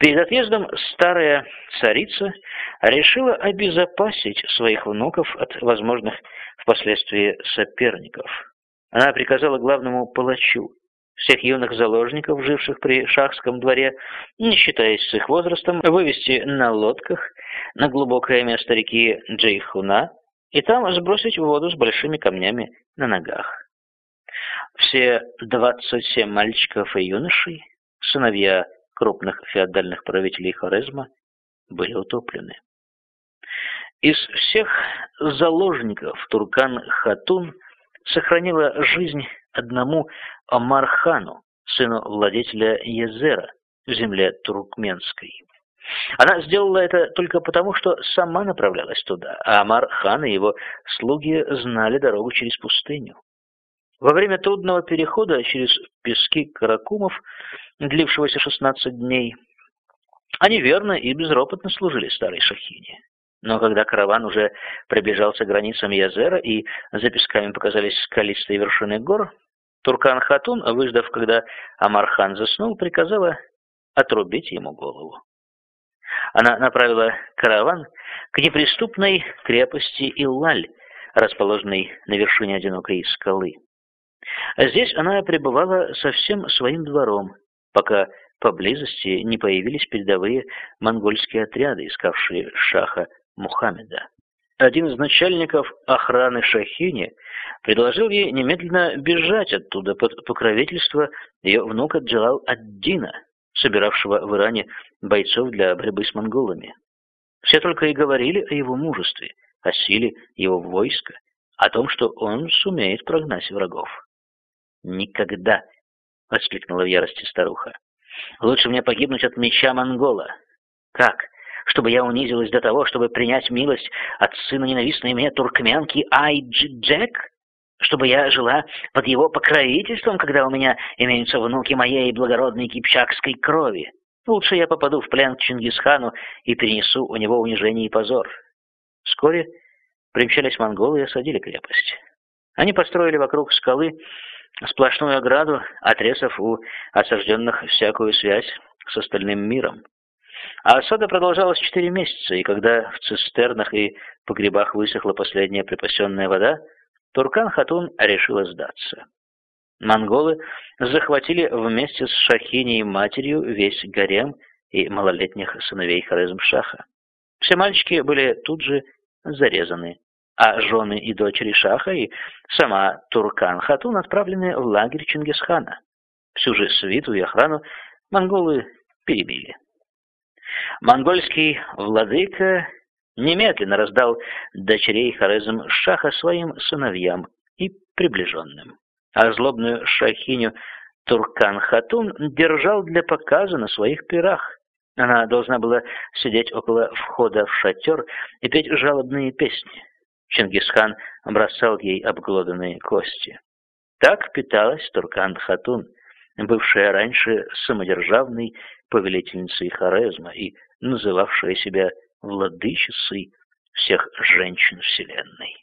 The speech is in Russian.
Перед отъездом старая царица решила обезопасить своих внуков от возможных впоследствии соперников. Она приказала главному палачу всех юных заложников, живших при шахском дворе, не считаясь с их возрастом, вывести на лодках на глубокое место реки Джейхуна и там сбросить в воду с большими камнями на ногах. Все 27 мальчиков и юношей, сыновья крупных феодальных правителей Хорезма, были утоплены. Из всех заложников Туркан-Хатун сохранила жизнь одному Амархану, сыну владетеля Езера в земле Туркменской. Она сделала это только потому, что сама направлялась туда, а Амар-хан и его слуги знали дорогу через пустыню. Во время трудного перехода через пески Каракумов, длившегося 16 дней, они верно и безропотно служили старой шахине. Но когда караван уже приближался к границам Язера и за песками показались скалистые вершины гор, Туркан-Хатун, выждав, когда Амархан заснул, приказала отрубить ему голову. Она направила караван к неприступной крепости Иллаль, расположенной на вершине одинокой скалы. Здесь она пребывала со всем своим двором, пока поблизости не появились передовые монгольские отряды, искавшие шаха Мухаммеда. Один из начальников охраны Шахини предложил ей немедленно бежать оттуда под покровительство ее внука Джалал-ад-Дина, собиравшего в Иране бойцов для борьбы с монголами. Все только и говорили о его мужестве, о силе его войска, о том, что он сумеет прогнать врагов. «Никогда!» — воскликнула в ярости старуха. «Лучше мне погибнуть от меча монгола. Как? Чтобы я унизилась до того, чтобы принять милость от сына ненавистной мне туркменки Айджи-Джек? Чтобы я жила под его покровительством, когда у меня имеются внуки моей благородной кипчакской крови? Лучше я попаду в плен к Чингисхану и перенесу у него унижение и позор». Вскоре примчались монголы и осадили крепость. Они построили вокруг скалы сплошную ограду, отрезав у осажденных всякую связь с остальным миром. А осада продолжалась четыре месяца, и когда в цистернах и погребах высохла последняя припасенная вода, Туркан-Хатун решила сдаться. Монголы захватили вместе с Шахиней матерью весь гарем и малолетних сыновей Хорезм-Шаха. Все мальчики были тут же зарезаны а жены и дочери Шаха и сама Туркан-Хатун отправлены в лагерь Чингисхана. Всю же свиту и охрану монголы перебили. Монгольский владыка немедленно раздал дочерей Хорезм Шаха своим сыновьям и приближенным, а злобную шахиню Туркан-Хатун держал для показа на своих пирах. Она должна была сидеть около входа в шатер и петь жалобные песни. Чингисхан бросал ей обглоданные кости. Так питалась Туркан-Хатун, бывшая раньше самодержавной повелительницей Хорезма и называвшая себя владычицей всех женщин Вселенной.